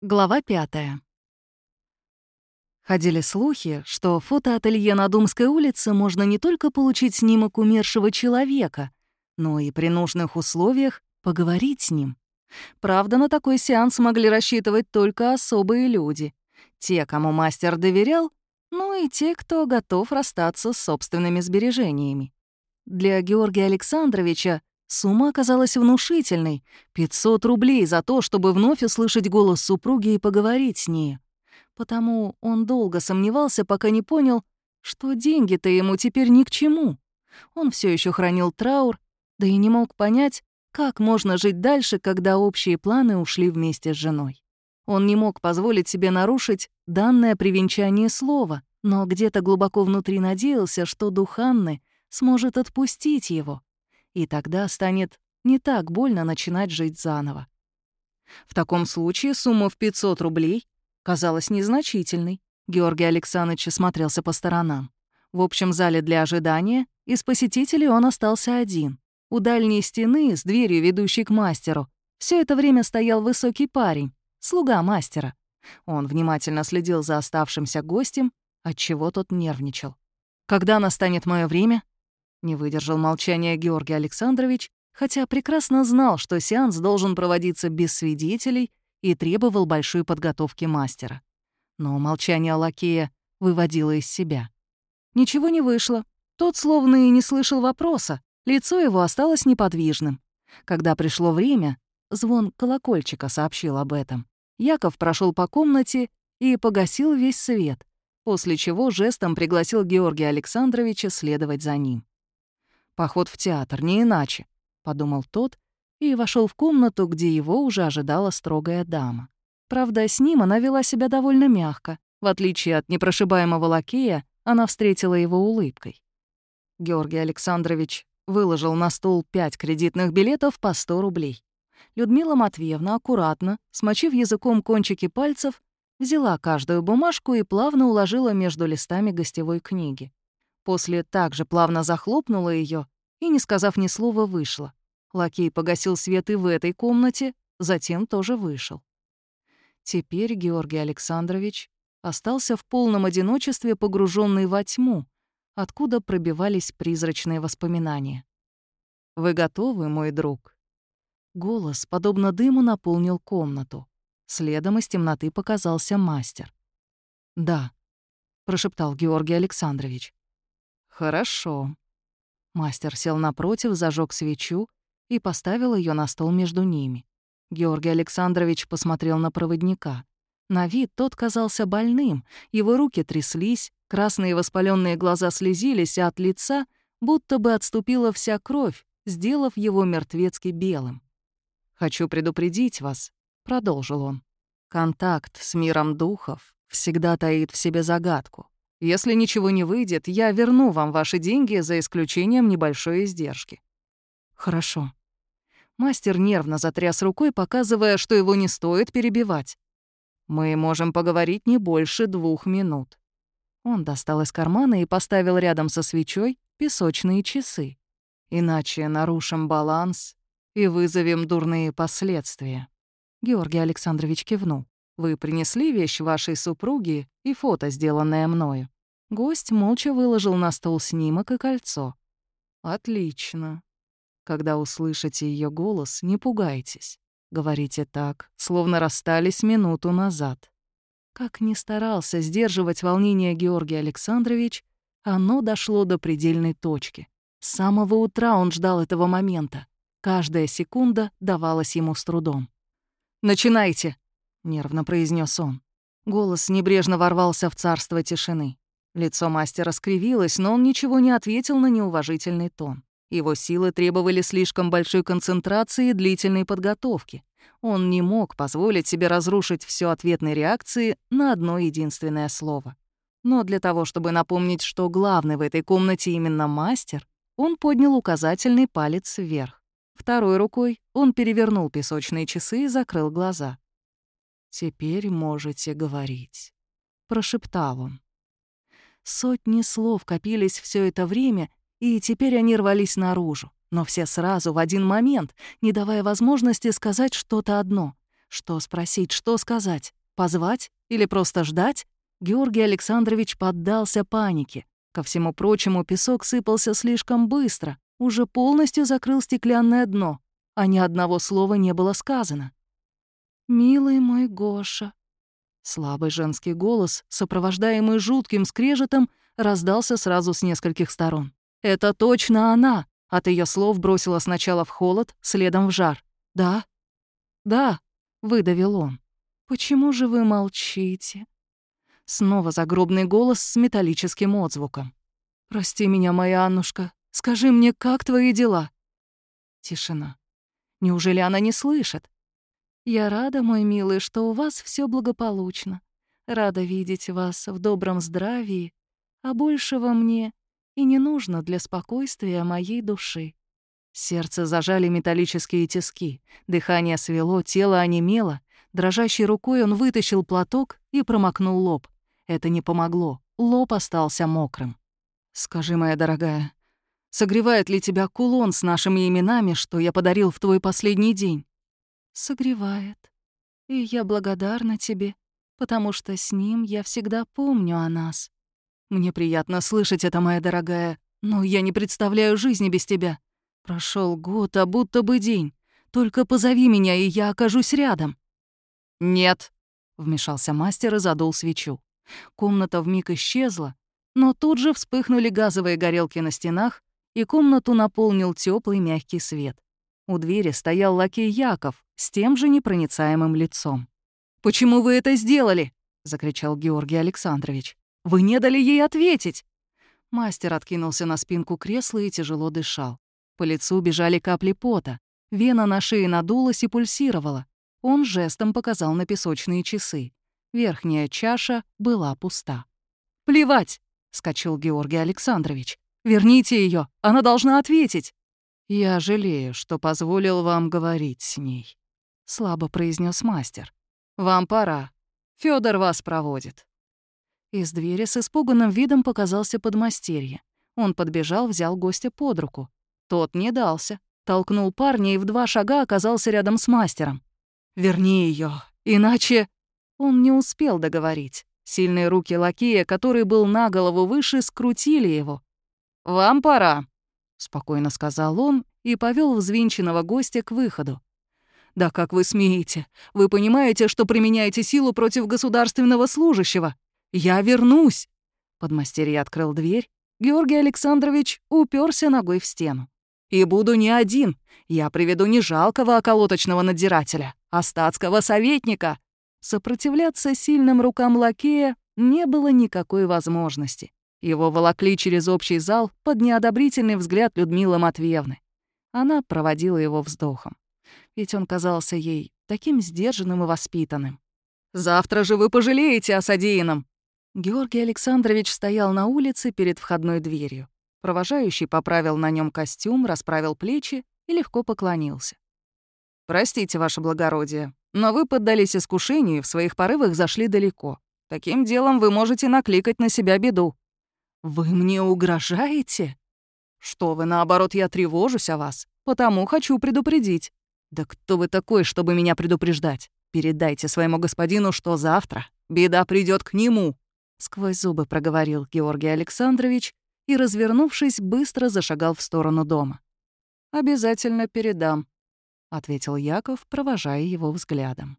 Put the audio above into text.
Глава пятая. Ходили слухи, что фотоателье на Думской улице можно не только получить снимок умершего человека, но и при нужных условиях поговорить с ним. Правда, на такой сеанс могли рассчитывать только особые люди. Те, кому мастер доверял, ну и те, кто готов расстаться с собственными сбережениями. Для Георгия Александровича Сумма оказалась внушительной — 500 рублей за то, чтобы вновь услышать голос супруги и поговорить с ней. Потому он долго сомневался, пока не понял, что деньги-то ему теперь ни к чему. Он все еще хранил траур, да и не мог понять, как можно жить дальше, когда общие планы ушли вместе с женой. Он не мог позволить себе нарушить данное при венчании слова, но где-то глубоко внутри надеялся, что дух Анны сможет отпустить его — и тогда станет не так больно начинать жить заново. В таком случае сумма в 500 рублей казалась незначительной. Георгий Александрович смотрелся по сторонам. В общем зале для ожидания из посетителей он остался один. У дальней стены, с дверью, ведущей к мастеру, все это время стоял высокий парень, слуга мастера. Он внимательно следил за оставшимся гостем, отчего тот нервничал. «Когда настанет мое время?» Не выдержал молчания Георгий Александрович, хотя прекрасно знал, что сеанс должен проводиться без свидетелей и требовал большой подготовки мастера. Но молчание лакея выводило из себя. Ничего не вышло. Тот словно и не слышал вопроса, лицо его осталось неподвижным. Когда пришло время, звон колокольчика сообщил об этом. Яков прошел по комнате и погасил весь свет, после чего жестом пригласил Георгия Александровича следовать за ним. Поход в театр, не иначе», — подумал тот и вошел в комнату, где его уже ожидала строгая дама. Правда, с ним она вела себя довольно мягко. В отличие от непрошибаемого лакея, она встретила его улыбкой. Георгий Александрович выложил на стол пять кредитных билетов по 100 рублей. Людмила Матвеевна аккуратно, смочив языком кончики пальцев, взяла каждую бумажку и плавно уложила между листами гостевой книги. После также плавно захлопнула ее и, не сказав ни слова, вышла. Лакей погасил свет и в этой комнате, затем тоже вышел. Теперь Георгий Александрович остался в полном одиночестве, погруженный во тьму, откуда пробивались призрачные воспоминания. «Вы готовы, мой друг?» Голос, подобно дыму, наполнил комнату. Следом из темноты показался мастер. «Да», — прошептал Георгий Александрович. «Хорошо». Мастер сел напротив, зажег свечу и поставил ее на стол между ними. Георгий Александрович посмотрел на проводника. На вид тот казался больным, его руки тряслись, красные воспаленные глаза слезились, а от лица будто бы отступила вся кровь, сделав его мертвецки белым. «Хочу предупредить вас», — продолжил он. «Контакт с миром духов всегда таит в себе загадку. Если ничего не выйдет, я верну вам ваши деньги за исключением небольшой издержки». «Хорошо». Мастер нервно затряс рукой, показывая, что его не стоит перебивать. «Мы можем поговорить не больше двух минут». Он достал из кармана и поставил рядом со свечой песочные часы. «Иначе нарушим баланс и вызовем дурные последствия». Георгий Александрович кивнул. Вы принесли вещь вашей супруги и фото, сделанное мною». Гость молча выложил на стол снимок и кольцо. «Отлично. Когда услышите ее голос, не пугайтесь. Говорите так, словно расстались минуту назад». Как ни старался сдерживать волнение Георгий Александрович, оно дошло до предельной точки. С самого утра он ждал этого момента. Каждая секунда давалась ему с трудом. «Начинайте!» Нервно произнес он. Голос небрежно ворвался в царство тишины. Лицо мастера скривилось, но он ничего не ответил на неуважительный тон. Его силы требовали слишком большой концентрации и длительной подготовки. Он не мог позволить себе разрушить все ответной реакции на одно единственное слово. Но для того, чтобы напомнить, что главный в этой комнате именно мастер, он поднял указательный палец вверх. Второй рукой он перевернул песочные часы и закрыл глаза. «Теперь можете говорить», — прошептал он. Сотни слов копились все это время, и теперь они рвались наружу, но все сразу, в один момент, не давая возможности сказать что-то одно. Что спросить, что сказать? Позвать или просто ждать? Георгий Александрович поддался панике. Ко всему прочему, песок сыпался слишком быстро, уже полностью закрыл стеклянное дно, а ни одного слова не было сказано. «Милый мой Гоша». Слабый женский голос, сопровождаемый жутким скрежетом, раздался сразу с нескольких сторон. «Это точно она!» От ее слов бросила сначала в холод, следом в жар. «Да? Да», — выдавил он. «Почему же вы молчите?» Снова загробный голос с металлическим отзвуком. «Прости меня, моя Аннушка. Скажи мне, как твои дела?» Тишина. Неужели она не слышит? «Я рада, мой милый, что у вас все благополучно. Рада видеть вас в добром здравии, а большего мне и не нужно для спокойствия моей души». Сердце зажали металлические тиски, дыхание свело, тело онемело. Дрожащей рукой он вытащил платок и промокнул лоб. Это не помогло. Лоб остался мокрым. «Скажи, моя дорогая, согревает ли тебя кулон с нашими именами, что я подарил в твой последний день?» «Согревает. И я благодарна тебе, потому что с ним я всегда помню о нас. Мне приятно слышать это, моя дорогая, но я не представляю жизни без тебя. Прошел год, а будто бы день. Только позови меня, и я окажусь рядом». «Нет», — вмешался мастер и задул свечу. Комната вмиг исчезла, но тут же вспыхнули газовые горелки на стенах, и комнату наполнил теплый мягкий свет. У двери стоял лакей Яков с тем же непроницаемым лицом. «Почему вы это сделали?» — закричал Георгий Александрович. «Вы не дали ей ответить!» Мастер откинулся на спинку кресла и тяжело дышал. По лицу бежали капли пота. Вена на шее надулась и пульсировала. Он жестом показал на песочные часы. Верхняя чаша была пуста. «Плевать!» — скачал Георгий Александрович. «Верните ее, она должна ответить!» «Я жалею, что позволил вам говорить с ней», — слабо произнес мастер. «Вам пора. Федор вас проводит». Из двери с испуганным видом показался подмастерье. Он подбежал, взял гостя под руку. Тот не дался. Толкнул парня и в два шага оказался рядом с мастером. «Верни ее, иначе...» Он не успел договорить. Сильные руки лакея, который был на голову выше, скрутили его. «Вам пора», — спокойно сказал он и повел взвинченного гостя к выходу. «Да как вы смеете? Вы понимаете, что применяете силу против государственного служащего? Я вернусь!» Подмастерье открыл дверь. Георгий Александрович уперся ногой в стену. «И буду не один. Я приведу не жалкого околоточного надзирателя, а статского советника. Сопротивляться сильным рукам лакея не было никакой возможности. Его волокли через общий зал под неодобрительный взгляд Людмилы Матвеевны. Она проводила его вздохом. Ведь он казался ей таким сдержанным и воспитанным. «Завтра же вы пожалеете о содеянном!» Георгий Александрович стоял на улице перед входной дверью. Провожающий поправил на нем костюм, расправил плечи и легко поклонился. «Простите, ваше благородие, но вы поддались искушению и в своих порывах зашли далеко. Таким делом вы можете накликать на себя беду». «Вы мне угрожаете?» «Что вы, наоборот, я тревожусь о вас, потому хочу предупредить». «Да кто вы такой, чтобы меня предупреждать? Передайте своему господину, что завтра беда придет к нему». Сквозь зубы проговорил Георгий Александрович и, развернувшись, быстро зашагал в сторону дома. «Обязательно передам», — ответил Яков, провожая его взглядом.